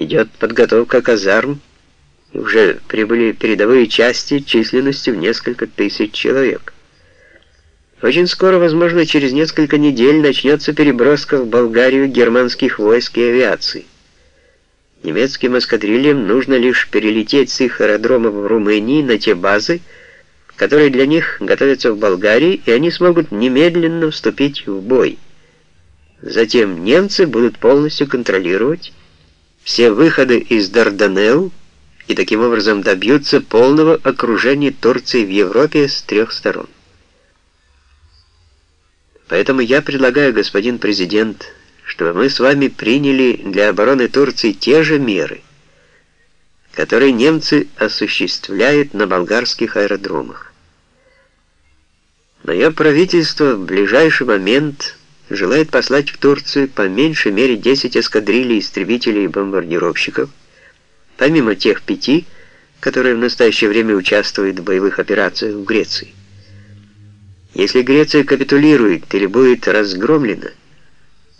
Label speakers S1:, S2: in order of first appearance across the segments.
S1: Идет подготовка казарм, и уже прибыли передовые части численностью в несколько тысяч человек. Очень скоро, возможно, через несколько недель, начнется переброска в Болгарию германских войск и авиации. Немецким эскадрильям нужно лишь перелететь с их аэродромов в Румынии на те базы, которые для них готовятся в Болгарии, и они смогут немедленно вступить в бой. Затем немцы будут полностью контролировать все выходы из Дарданелл и таким образом добьются полного окружения Турции в Европе с трех сторон. Поэтому я предлагаю, господин президент, чтобы мы с вами приняли для обороны Турции те же меры, которые немцы осуществляют на болгарских аэродромах. Мое правительство в ближайший момент желает послать в Турцию по меньшей мере 10 эскадрилей истребителей и бомбардировщиков, помимо тех пяти, которые в настоящее время участвуют в боевых операциях в Греции. Если Греция капитулирует или будет разгромлена,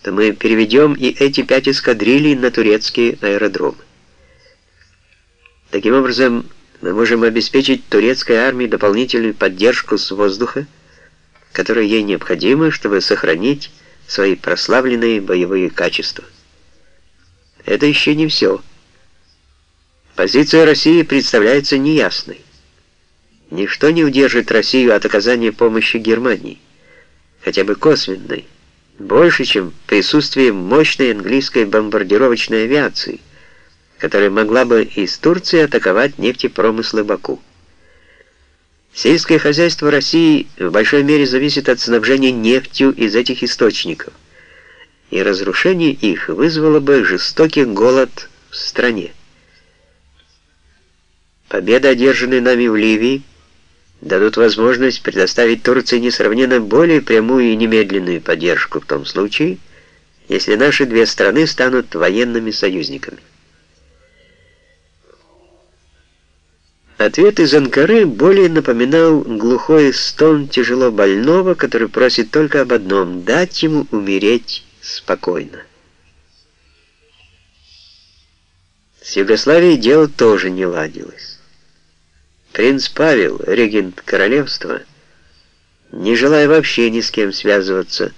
S1: то мы переведем и эти пять эскадрилей на турецкие аэродромы. Таким образом, мы можем обеспечить турецкой армии дополнительную поддержку с воздуха, которое ей необходимо, чтобы сохранить свои прославленные боевые качества. Это еще не все. Позиция России представляется неясной. Ничто не удержит Россию от оказания помощи Германии, хотя бы косвенной, больше, чем присутствие мощной английской бомбардировочной авиации, которая могла бы из Турции атаковать нефтепромыслы Баку. Сельское хозяйство России в большой мере зависит от снабжения нефтью из этих источников, и разрушение их вызвало бы жестокий голод в стране. Победы, одержанные нами в Ливии, дадут возможность предоставить Турции несравненно более прямую и немедленную поддержку в том случае, если наши две страны станут военными союзниками. Ответ из Анкары более напоминал глухой стон тяжело больного, который просит только об одном — дать ему умереть спокойно. С Югославией дело тоже не ладилось. Принц Павел, регент королевства, не желая вообще ни с кем связываться,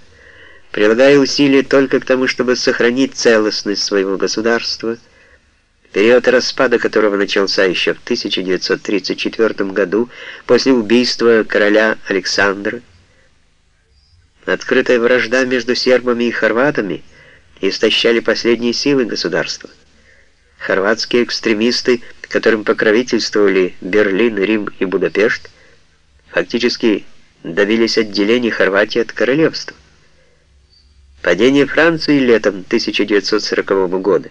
S1: прилагая усилия только к тому, чтобы сохранить целостность своего государства — период распада которого начался еще в 1934 году после убийства короля Александра. Открытая вражда между сербами и хорватами истощали последние силы государства. Хорватские экстремисты, которым покровительствовали Берлин, Рим и Будапешт, фактически добились отделения Хорватии от королевства. Падение Франции летом 1940 года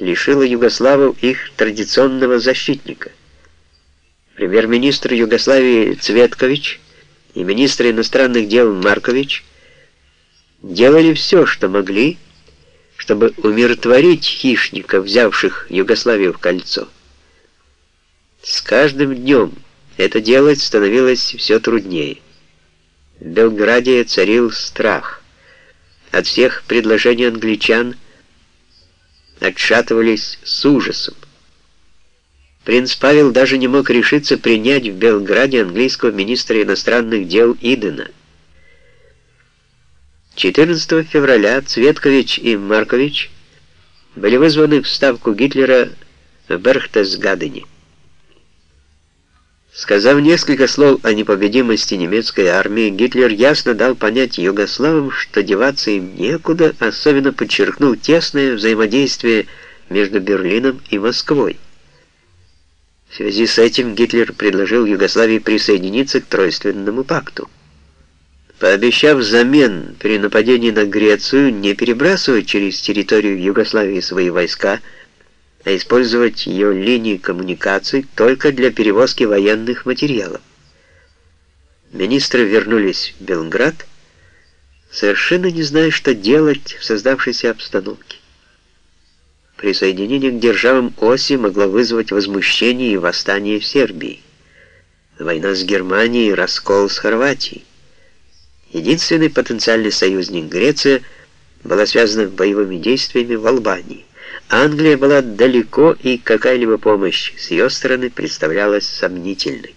S1: лишила югославов их традиционного защитника. Премьер-министр Югославии Цветкович и министр иностранных дел Маркович делали все, что могли, чтобы умиротворить хищников, взявших Югославию в кольцо. С каждым днем это делать становилось все труднее. В Белграде царил страх. От всех предложений англичан – отшатывались с ужасом. Принц Павел даже не мог решиться принять в Белграде английского министра иностранных дел Идена. 14 февраля Цветкович и Маркович были вызваны в ставку Гитлера в Берхтесгадене. Сказав несколько слов о непобедимости немецкой армии, Гитлер ясно дал понять югославам, что деваться им некуда, особенно подчеркнул тесное взаимодействие между Берлином и Москвой. В связи с этим Гитлер предложил Югославии присоединиться к Тройственному пакту. Пообещав взамен при нападении на Грецию не перебрасывать через территорию Югославии свои войска, а использовать ее линии коммуникаций только для перевозки военных материалов. Министры вернулись в Белград, совершенно не зная, что делать в создавшейся обстановке. Присоединение к державам оси могло вызвать возмущение и восстание в Сербии. Война с Германией, раскол с Хорватией. Единственный потенциальный союзник Греция была связана боевыми действиями в Албании Англия была далеко, и какая-либо помощь с ее стороны представлялась сомнительной.